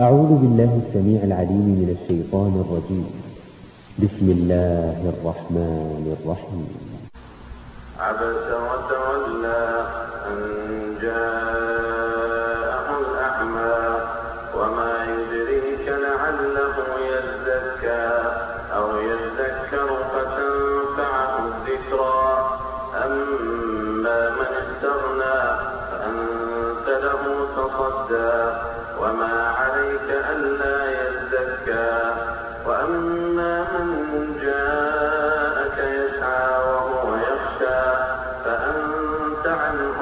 أعوذ بالله السميع العليم من الشيطان الرجيم. بسم الله الرحمن الرحيم. عبس وتولى أن جاءه الأعمى وما يدريك لعله يزكى أو يذكر فتنفعه الذكرى. أما من استغنى فأنت له تصدى وما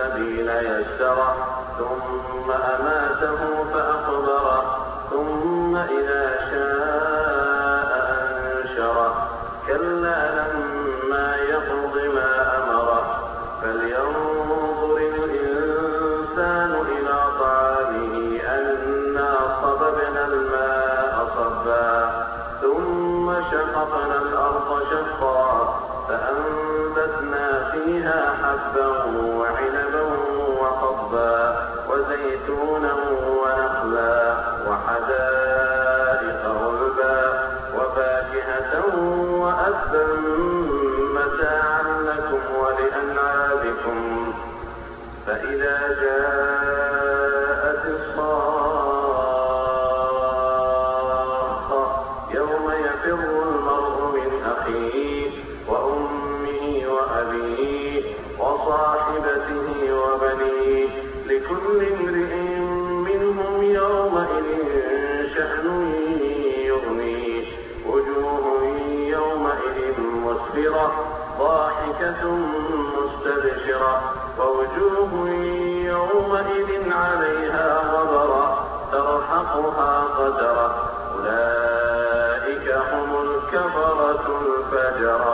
السبيل يسره ثم أماته فأقبره ثم إذا شاء أنشره. كلا لما يقض ما أمره. فلينظر الإنسان إلى طعامه أنا صببنا الماء صبا. ثم شققنا الأرض شقا فأنبتنا فيها حبا وزيتونا ونخلا وحدائق غلبا وفاكهة وأبا متاعا لكم ولأنعامكم. فإذا جاءت الصاخة يوم يفر المرء من أخيه وأمه وأبيه وصاحبته لكل امرئ منهم يومئذ شأن يغنيه وجوه يومئذ مسفرة ضاحكة مستبشرة. ووجوه يومئذ عليها غبرة ترحقها قدرة. أولئك هم الكفرة الفجرة.